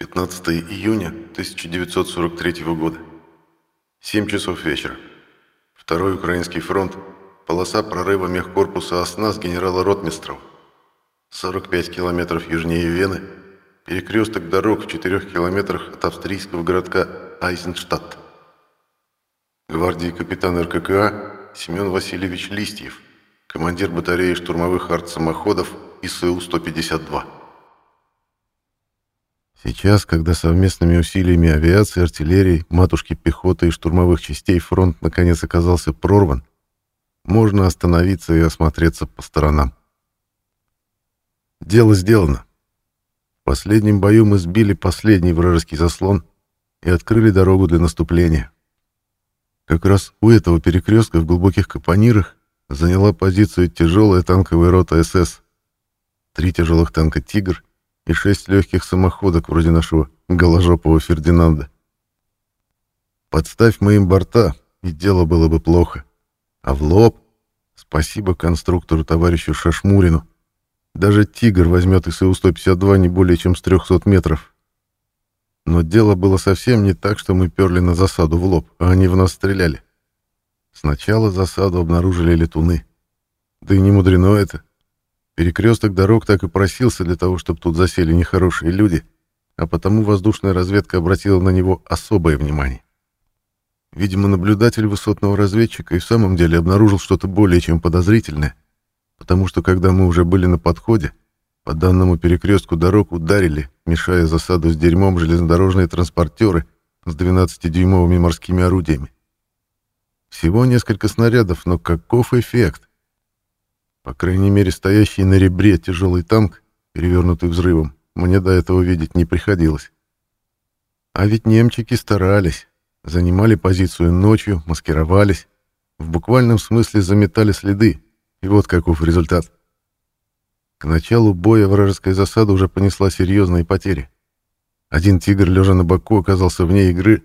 15 июня 1943 года. 7 часов вечера. Второй Украинский фронт. Полоса прорыва мехкорпуса «Оснас» генерала Ротмистрова. 45 километров южнее Вены. Перекресток дорог в 4 километрах от австрийского городка Айзенштадт. Гвардии капитан РККА Семен Васильевич Листьев, командир батареи штурмовых артсамоходов ИСУ-152. Сейчас, когда совместными усилиями авиации, артиллерии, матушки пехоты и штурмовых частей фронт наконец оказался прорван, можно остановиться и осмотреться по сторонам. Дело сделано. В последнем бою мы сбили последний вражеский заслон и открыли дорогу для наступления. Как раз у этого перекрестка в глубоких капонирах заняла позицию тяжелая танковая рота СС. Три тяжелых танка «Тигр» и шесть легких самоходок вроде нашего голожопого Фердинанда. Подставь мы им борта, и дело было бы плохо. А в лоб, спасибо конструктору товарищу Шашмурину, даже «Тигр» возьмет ИСУ-152 не более чем с 300 метров. Но дело было совсем не так, что мы перли на засаду в лоб, а они в нас стреляли. Сначала засаду обнаружили летуны. Да и не мудрено это. Перекресток дорог так и просился для того, чтобы тут засели нехорошие люди, а потому воздушная разведка обратила на него особое внимание. Видимо, наблюдатель высотного разведчика и в самом деле обнаружил что-то более чем подозрительное, потому что когда мы уже были на подходе, по данному перекрестку дорог ударили, мешая засаду с дерьмом железнодорожные транспортеры с 12-дюймовыми морскими орудиями. Всего несколько снарядов, но каков эффект? По крайней мере, стоящий на ребре тяжелый танк, перевернутый взрывом, мне до этого видеть не приходилось. А ведь немчики старались, занимали позицию ночью, маскировались, в буквальном смысле заметали следы, и вот каков результат. К началу боя вражеская засада уже понесла серьезные потери. Один «Тигр», лежа на боку, оказался вне игры,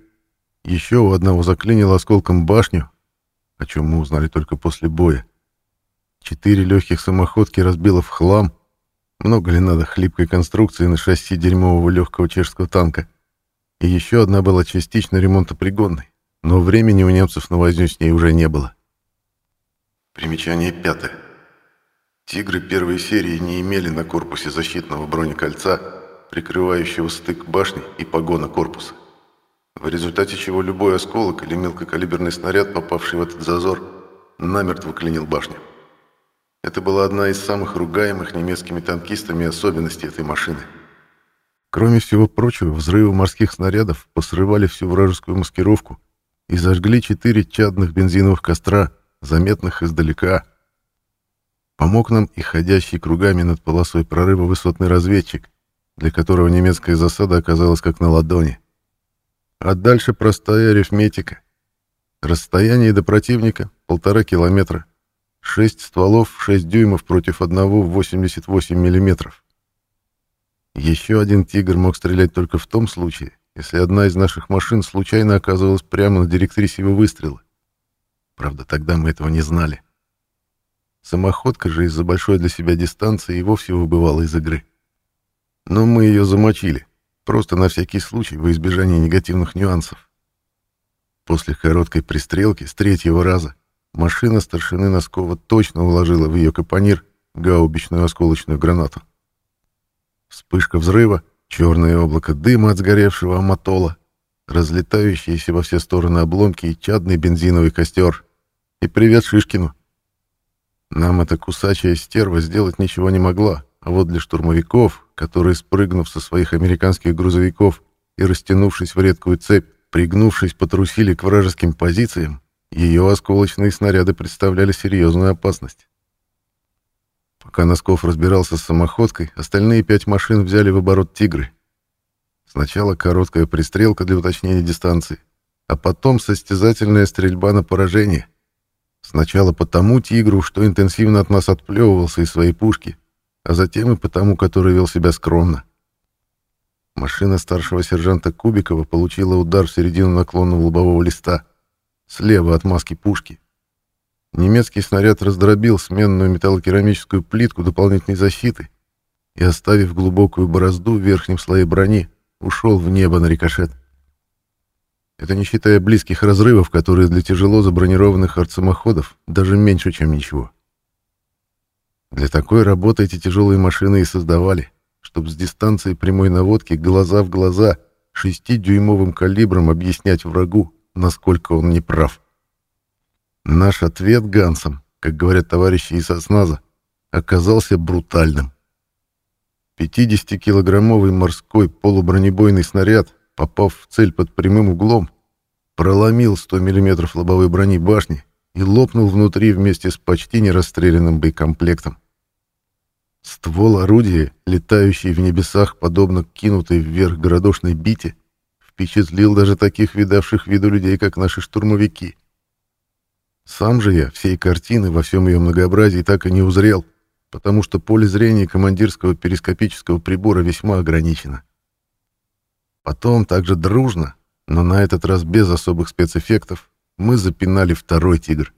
еще у одного заклинило осколком башню, о чем мы узнали только после боя. Четыре легких самоходки разбило в хлам. Много ли надо хлипкой конструкции на шасси дерьмового легкого чешского танка? И еще одна была частично ремонтопригодной, но времени у немцев на возню с ней уже не было. Примечание пятое. «Тигры» первой серии не имели на корпусе защитного бронекольца, прикрывающего стык башни и погона корпуса, в результате чего любой осколок или мелкокалиберный снаряд, попавший в этот зазор, намертво клинил башню. Это была одна из самых ругаемых немецкими танкистами особенностей этой машины. Кроме всего прочего, взрывы морских снарядов посрывали всю вражескую маскировку и зажгли четыре чадных бензиновых костра, заметных издалека. Помог нам и ходящий кругами над полосой прорыва высотный разведчик, для которого немецкая засада оказалась как на ладони. А дальше простая арифметика. Расстояние до противника — полтора километра. Шесть стволов 6 дюймов против одного в 88 миллиметров. Еще один «Тигр» мог стрелять только в том случае, если одна из наших машин случайно оказывалась прямо на директрисе его выстрела. Правда, тогда мы этого не знали. Самоходка же из-за большой для себя дистанции и вовсе выбывала из игры. Но мы ее замочили, просто на всякий случай, во избежание негативных нюансов. После короткой пристрелки с третьего раза Машина старшины Носкова точно уложила в ее капонир гаубичную осколочную гранату. Вспышка взрыва, черное облако дыма от сгоревшего аматола, разлетающиеся во все стороны обломки и чадный бензиновый костер. И привет Шишкину. Нам эта кусачая стерва сделать ничего не могла, а вот для штурмовиков, которые, спрыгнув со своих американских грузовиков и растянувшись в редкую цепь, пригнувшись, потрусили к вражеским позициям, ее осколочные снаряды представляли серьезную опасность. Пока Носков разбирался с самоходкой, остальные пять машин взяли в оборот «Тигры». Сначала короткая пристрелка для уточнения дистанции, а потом состязательная стрельба на поражение. Сначала по тому «Тигру», что интенсивно от нас отплевывался из своей пушки, а затем и по тому, который вел себя скромно. Машина старшего сержанта Кубикова получила удар в середину наклонного лобового листа — слева от маски пушки. Немецкий снаряд раздробил сменную металлокерамическую плитку дополнительной защиты и, оставив глубокую борозду в верхнем слое брони, ушел в небо на рикошет. Это не считая близких разрывов, которые для тяжело забронированных артсамоходов даже меньше, чем ничего. Для такой работы эти тяжелые машины и создавали, чтобы с дистанции прямой наводки глаза в глаза шестидюймовым калибром объяснять врагу, насколько он неправ. Наш ответ Гансом, как говорят товарищи из Осназа, оказался брутальным. 50-килограммовый морской полубронебойный снаряд, попав в цель под прямым углом, проломил 100 мм лобовой брони башни и лопнул внутри вместе с почти нерастрелянным боекомплектом. Ствол орудия, летающий в небесах, подобно кинутой вверх городошной бите, впечатлил даже таких видавших виду людей, как наши штурмовики. Сам же я всей картины во всем ее многообразии так и не узрел, потому что поле зрения командирского перископического прибора весьма ограничено. Потом также дружно, но на этот раз без особых спецэффектов, мы запинали второй «Тигр».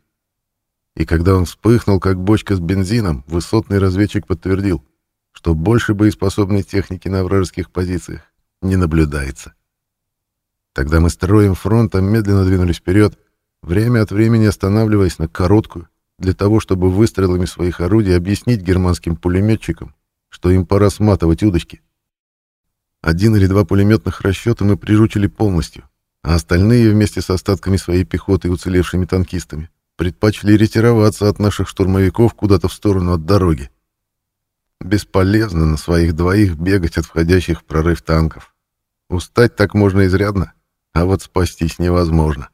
И когда он вспыхнул, как бочка с бензином, высотный разведчик подтвердил, что больше боеспособной техники на вражеских позициях не наблюдается. Тогда мы строем фронтом медленно двинулись вперед, время от времени останавливаясь на короткую, для того, чтобы выстрелами своих орудий объяснить германским пулеметчикам, что им пора сматывать удочки. Один или два пулеметных расчета мы прижучили полностью, а остальные вместе с остатками своей пехоты и уцелевшими танкистами предпочли ретироваться от наших штурмовиков куда-то в сторону от дороги. Бесполезно на своих двоих бегать от входящих в прорыв танков. Устать так можно изрядно, а вот спастись невозможно.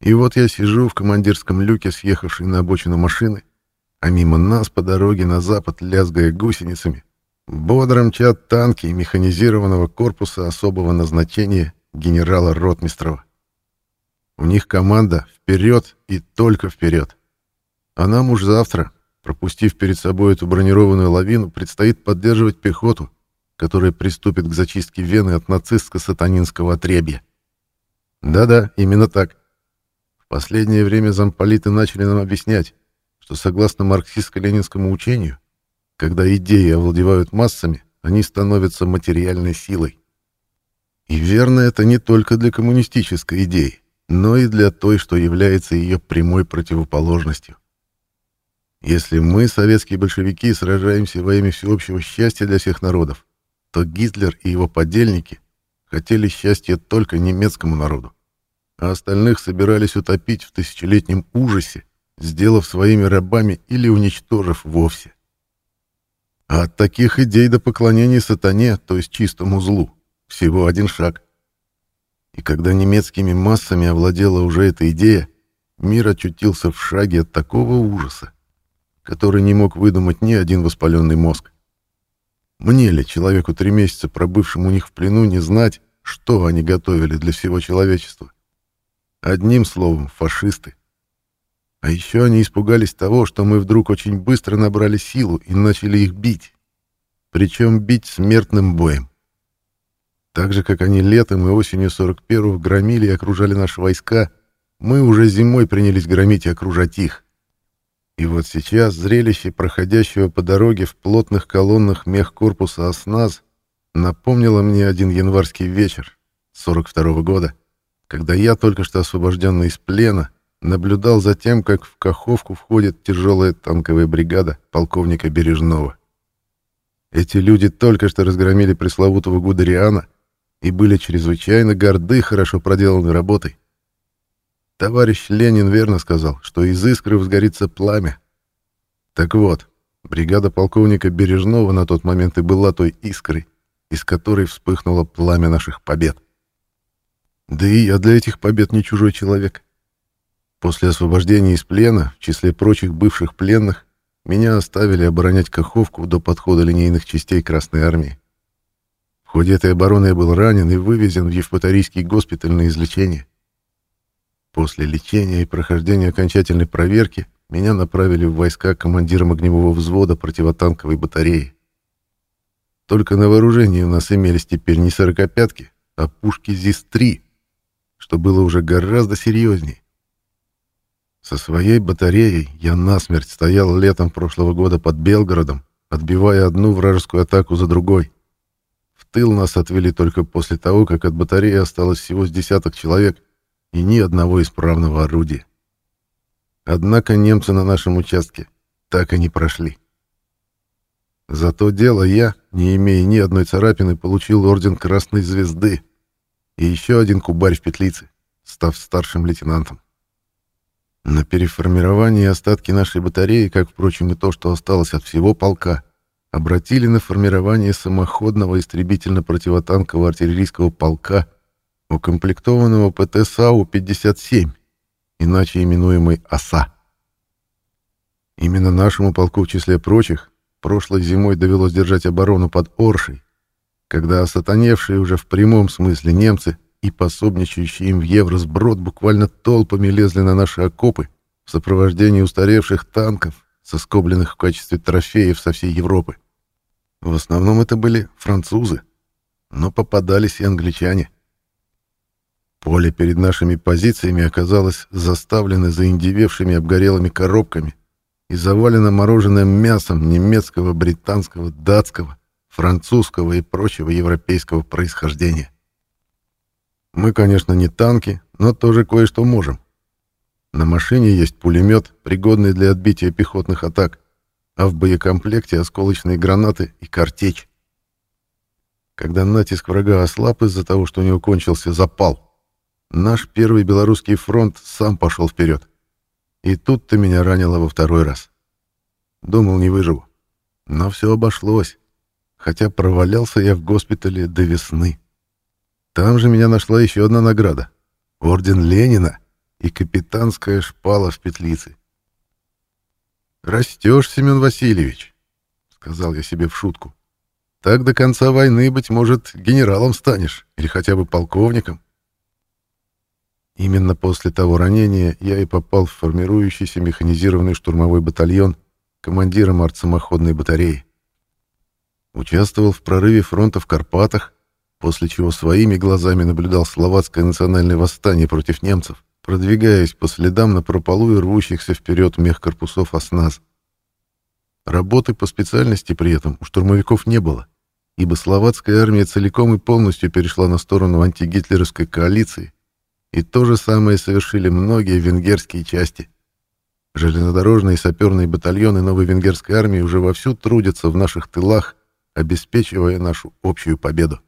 И вот я сижу в командирском люке, съехавшей на обочину машины, а мимо нас по дороге на запад, лязгая гусеницами, бодро мчат танки механизированного корпуса особого назначения генерала Ротмистрова. У них команда вперед и только вперед. А нам уж завтра, пропустив перед собой эту бронированную лавину, предстоит поддерживать пехоту, которая приступит к зачистке Вены от нацистско-сатанинского отребья. Да-да, именно так. В последнее время замполиты начали нам объяснять, что согласно марксистско-ленинскому учению, когда идеи овладевают массами, они становятся материальной силой. И верно это не только для коммунистической идеи но и для той, что является ее прямой противоположностью. Если мы, советские большевики, сражаемся во имя всеобщего счастья для всех народов, то Гитлер и его подельники хотели счастья только немецкому народу, а остальных собирались утопить в тысячелетнем ужасе, сделав своими рабами или уничтожив вовсе. А от таких идей до поклонения сатане, то есть чистому злу, всего один шаг — и когда немецкими массами овладела уже эта идея, мир очутился в шаге от такого ужаса, который не мог выдумать ни один воспаленный мозг. Мне ли, человеку три месяца пробывшему у них в плену, не знать, что они готовили для всего человечества? Одним словом, фашисты. А еще они испугались того, что мы вдруг очень быстро набрали силу и начали их бить. Причем бить смертным боем. Так же, как они летом и осенью 41-го громили и окружали наши войска, мы уже зимой принялись громить и окружать их. И вот сейчас зрелище проходящего по дороге в плотных колоннах мехкорпуса «Осназ» напомнило мне один январский вечер 42-го года, когда я, только что освобожденный из плена, наблюдал за тем, как в Каховку входит тяжелая танковая бригада полковника Бережного. Эти люди только что разгромили пресловутого Гудериана и были чрезвычайно горды хорошо проделанной работой. Товарищ Ленин верно сказал, что из искры взгорится пламя. Так вот, бригада полковника Бережного на тот момент и была той искрой, из которой вспыхнуло пламя наших побед. Да и я для этих побед не чужой человек. После освобождения из плена, в числе прочих бывших пленных, меня оставили оборонять Каховку до подхода линейных частей Красной Армии. В ходе этой обороны я был ранен и вывезен в Евпаторийский госпиталь на излечение. После лечения и прохождения окончательной проверки меня направили в войска командиром огневого взвода противотанковой батареи. Только на вооружении у нас имелись теперь не сорокопятки, а пушки ЗИС-3, что было уже гораздо серьезнее. Со своей батареей я насмерть стоял летом прошлого года под Белгородом, отбивая одну вражескую атаку за другой тыл нас отвели только после того, как от батареи осталось всего с десяток человек и ни одного исправного орудия. Однако немцы на нашем участке так и не прошли. За то дело я, не имея ни одной царапины, получил орден Красной Звезды и еще один кубарь в петлице, став старшим лейтенантом. На переформировании остатки нашей батареи, как, впрочем, и то, что осталось от всего полка, обратили на формирование самоходного истребительно-противотанкового артиллерийского полка, укомплектованного ПТ САУ-57, иначе именуемый ОСА. Именно нашему полку, в числе прочих, прошлой зимой довелось держать оборону под Оршей, когда осатаневшие уже в прямом смысле немцы и пособничающие им в евро сброд буквально толпами лезли на наши окопы в сопровождении устаревших танков, соскобленных в качестве трофеев со всей Европы. В основном это были французы, но попадались и англичане. Поле перед нашими позициями оказалось заставлено заиндевевшими обгорелыми коробками и завалено мороженым мясом немецкого, британского, датского, французского и прочего европейского происхождения. Мы, конечно, не танки, но тоже кое-что можем. На машине есть пулемет, пригодный для отбития пехотных атак, а в боекомплекте осколочные гранаты и картечь. Когда натиск врага ослаб из-за того, что у него кончился запал, наш первый белорусский фронт сам пошел вперед. И тут-то меня ранило во второй раз. Думал, не выживу. Но все обошлось, хотя провалялся я в госпитале до весны. Там же меня нашла еще одна награда — орден Ленина и капитанская шпала в петлице. «Растешь, Семен Васильевич», — сказал я себе в шутку. «Так до конца войны, быть может, генералом станешь или хотя бы полковником». Именно после того ранения я и попал в формирующийся механизированный штурмовой батальон командиром артсамоходной батареи. Участвовал в прорыве фронта в Карпатах, после чего своими глазами наблюдал словацкое национальное восстание против немцев, продвигаясь по следам на прополу и рвущихся вперед мехкорпусов ОСНАЗ. Работы по специальности при этом у штурмовиков не было, ибо словацкая армия целиком и полностью перешла на сторону антигитлеровской коалиции, и то же самое совершили многие венгерские части. Железнодорожные и саперные батальоны новой венгерской армии уже вовсю трудятся в наших тылах, обеспечивая нашу общую победу.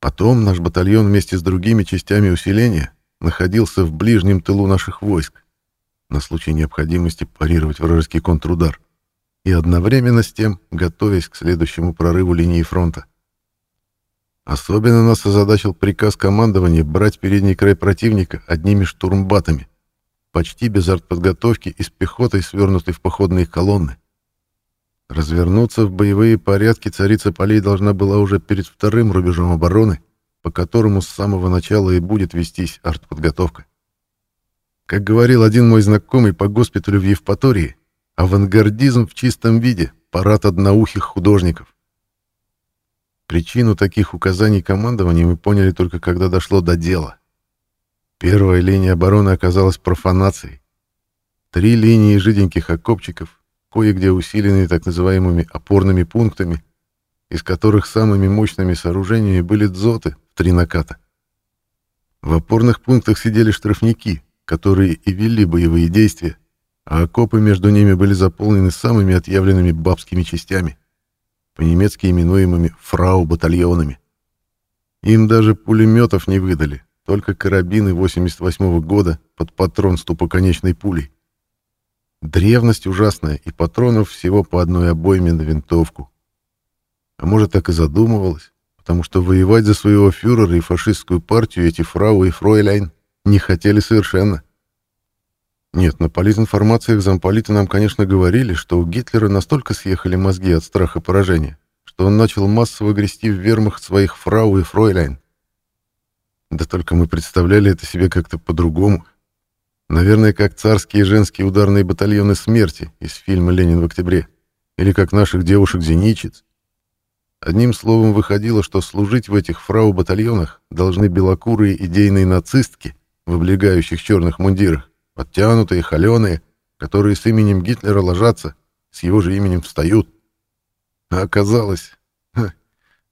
Потом наш батальон вместе с другими частями усиления находился в ближнем тылу наших войск на случай необходимости парировать вражеский контрудар и одновременно с тем готовясь к следующему прорыву линии фронта. Особенно нас озадачил приказ командования брать передний край противника одними штурмбатами, почти без артподготовки и с пехотой, свернутой в походные колонны. Развернуться в боевые порядки царица полей должна была уже перед вторым рубежом обороны, по которому с самого начала и будет вестись артподготовка. Как говорил один мой знакомый по госпиталю в Евпатории, авангардизм в чистом виде, парад одноухих художников. Причину таких указаний командования мы поняли только когда дошло до дела. Первая линия обороны оказалась профанацией. Три линии жиденьких окопчиков, кое-где усиленные так называемыми опорными пунктами, из которых самыми мощными сооружениями были дзоты в три наката. В опорных пунктах сидели штрафники, которые и вели боевые действия, а окопы между ними были заполнены самыми отъявленными бабскими частями, по-немецки именуемыми фрау-батальонами. Им даже пулеметов не выдали, только карабины 88 -го года под патрон с тупоконечной пулей. Древность ужасная, и патронов всего по одной обойме на винтовку. А может, так и задумывалось, потому что воевать за своего фюрера и фашистскую партию эти фрау и фройляйн не хотели совершенно. Нет, на политинформациях замполиты нам, конечно, говорили, что у Гитлера настолько съехали мозги от страха поражения, что он начал массово грести в вермахт своих фрау и фройляйн. Да только мы представляли это себе как-то по-другому, Наверное, как царские женские ударные батальоны смерти из фильма «Ленин в октябре» или как наших девушек-зеничиц. Одним словом, выходило, что служить в этих фрау-батальонах должны белокурые идейные нацистки в облегающих черных мундирах, подтянутые, холеные, которые с именем Гитлера ложатся, с его же именем встают. А оказалось, ха,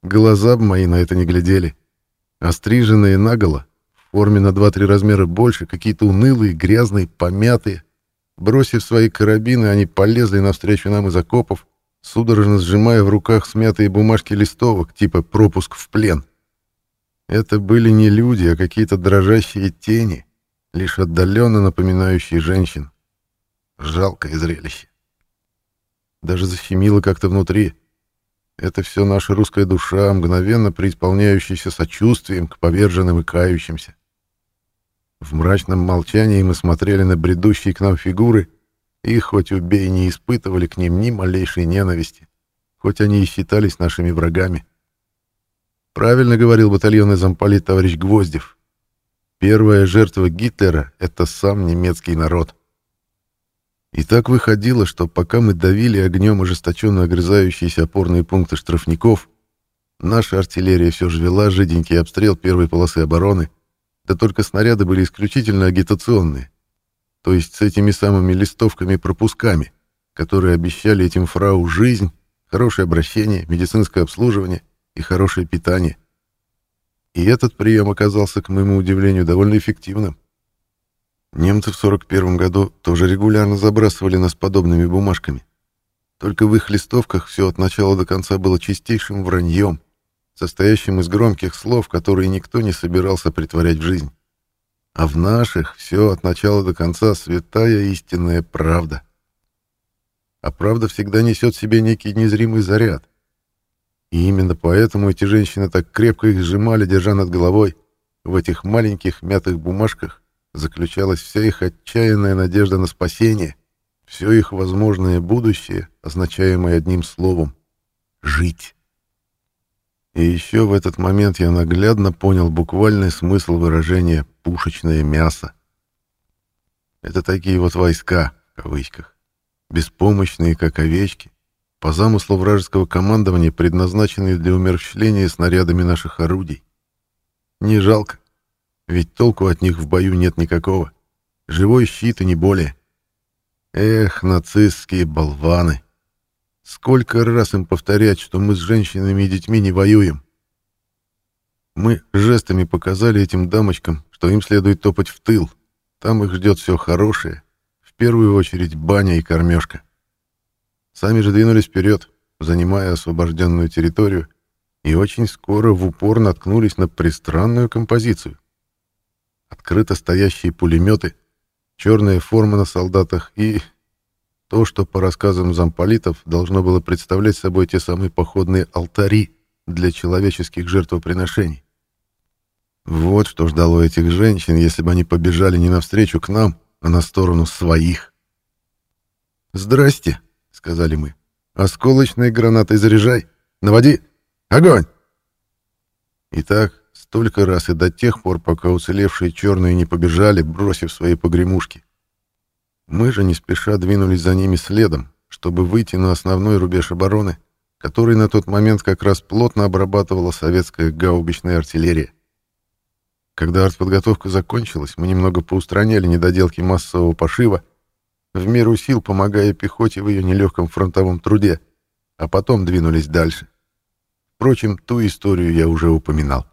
глаза бы мои на это не глядели. Остриженные наголо, в форме на 2-3 размера больше, какие-то унылые, грязные, помятые. Бросив свои карабины, они полезли навстречу нам из окопов, судорожно сжимая в руках смятые бумажки листовок, типа «пропуск в плен». Это были не люди, а какие-то дрожащие тени, лишь отдаленно напоминающие женщин. Жалкое зрелище. Даже защемило как-то внутри. Это все наша русская душа, мгновенно преисполняющаяся сочувствием к поверженным и кающимся. В мрачном молчании мы смотрели на бредущие к нам фигуры и, хоть убей, не испытывали к ним ни малейшей ненависти, хоть они и считались нашими врагами. Правильно говорил батальонный замполит товарищ Гвоздев. Первая жертва Гитлера — это сам немецкий народ. И так выходило, что пока мы давили огнем ожесточенно огрызающиеся опорные пункты штрафников, наша артиллерия все же вела жиденький обстрел первой полосы обороны, да только снаряды были исключительно агитационные, то есть с этими самыми листовками-пропусками, которые обещали этим фрау жизнь, хорошее обращение, медицинское обслуживание и хорошее питание. И этот прием оказался, к моему удивлению, довольно эффективным. Немцы в 41 году тоже регулярно забрасывали нас подобными бумажками. Только в их листовках все от начала до конца было чистейшим враньем, состоящим из громких слов, которые никто не собирался притворять в жизнь. А в наших все от начала до конца святая истинная правда. А правда всегда несет в себе некий незримый заряд. И именно поэтому эти женщины так крепко их сжимали, держа над головой, в этих маленьких мятых бумажках, заключалась вся их отчаянная надежда на спасение, все их возможное будущее, означаемое одним словом — жить. И еще в этот момент я наглядно понял буквальный смысл выражения «пушечное мясо». Это такие вот войска, в кавычках, беспомощные, как овечки, по замыслу вражеского командования, предназначенные для умерщвления снарядами наших орудий. Не жалко, ведь толку от них в бою нет никакого. Живой щит и не более. Эх, нацистские болваны! Сколько раз им повторять, что мы с женщинами и детьми не воюем? Мы жестами показали этим дамочкам, что им следует топать в тыл. Там их ждет все хорошее. В первую очередь баня и кормежка. Сами же двинулись вперед, занимая освобожденную территорию, и очень скоро в упор наткнулись на пристранную композицию открыто стоящие пулеметы, черная форма на солдатах и то, что по рассказам замполитов должно было представлять собой те самые походные алтари для человеческих жертвоприношений. Вот что ждало этих женщин, если бы они побежали не навстречу к нам, а на сторону своих. «Здрасте», — сказали мы. «Осколочные гранаты заряжай! Наводи! Огонь!» Итак, Столько раз и до тех пор, пока уцелевшие черные не побежали, бросив свои погремушки. Мы же не спеша двинулись за ними следом, чтобы выйти на основной рубеж обороны, который на тот момент как раз плотно обрабатывала советская гаубичная артиллерия. Когда артподготовка закончилась, мы немного поустраняли недоделки массового пошива, в меру сил помогая пехоте в ее нелегком фронтовом труде, а потом двинулись дальше. Впрочем, ту историю я уже упоминал.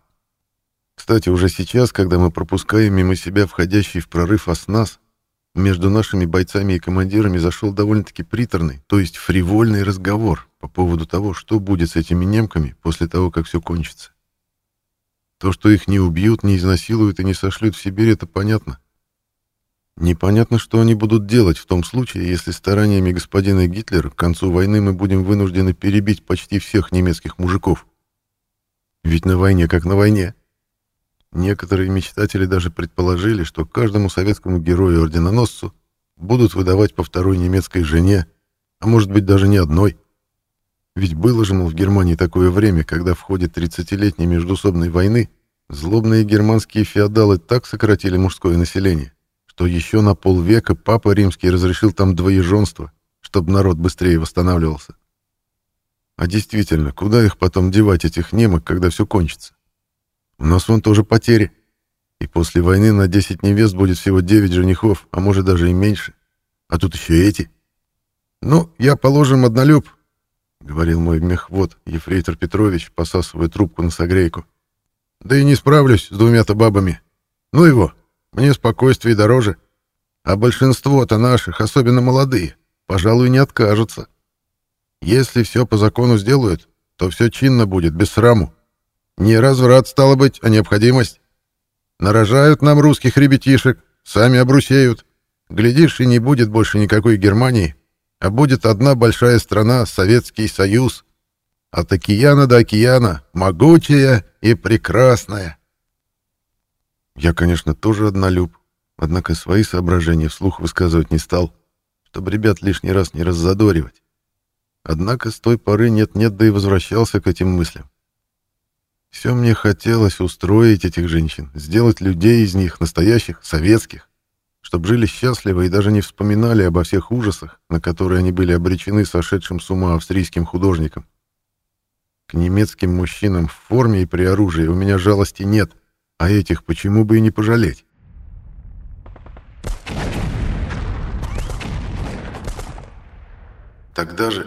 Кстати, уже сейчас, когда мы пропускаем мимо себя входящий в прорыв ОСНАС, между нашими бойцами и командирами зашел довольно-таки приторный, то есть фривольный разговор по поводу того, что будет с этими немками после того, как все кончится. То, что их не убьют, не изнасилуют и не сошлют в Сибирь, это понятно. Непонятно, что они будут делать в том случае, если стараниями господина Гитлера к концу войны мы будем вынуждены перебить почти всех немецких мужиков. Ведь на войне как на войне. Некоторые мечтатели даже предположили, что каждому советскому герою-орденоносцу будут выдавать по второй немецкой жене, а может быть даже не одной. Ведь было же, мол, в Германии такое время, когда в ходе 30-летней междусобной войны злобные германские феодалы так сократили мужское население, что еще на полвека Папа Римский разрешил там двоеженство, чтобы народ быстрее восстанавливался. А действительно, куда их потом девать, этих немок, когда все кончится? У нас вон тоже потери. И после войны на 10 невест будет всего 9 женихов, а может даже и меньше. А тут еще эти. Ну, я, положим, однолюб. говорил мой мехвод, ефрейтор Петрович, посасывая трубку на согрейку. «Да и не справлюсь с двумя-то бабами. Ну его, мне спокойствие дороже. А большинство-то наших, особенно молодые, пожалуй, не откажутся. Если все по закону сделают, то все чинно будет, без сраму. Не разврат, стало быть, а необходимость. Нарожают нам русских ребятишек, сами обрусеют. Глядишь, и не будет больше никакой Германии, а будет одна большая страна, Советский Союз. От океана до океана, могучая и прекрасная. Я, конечно, тоже однолюб, однако свои соображения вслух высказывать не стал, чтобы ребят лишний раз не раззадоривать. Однако с той поры нет-нет, да и возвращался к этим мыслям. Все мне хотелось устроить этих женщин, сделать людей из них, настоящих, советских, чтобы жили счастливо и даже не вспоминали обо всех ужасах, на которые они были обречены сошедшим с ума австрийским художником. К немецким мужчинам в форме и при оружии у меня жалости нет, а этих почему бы и не пожалеть? Тогда же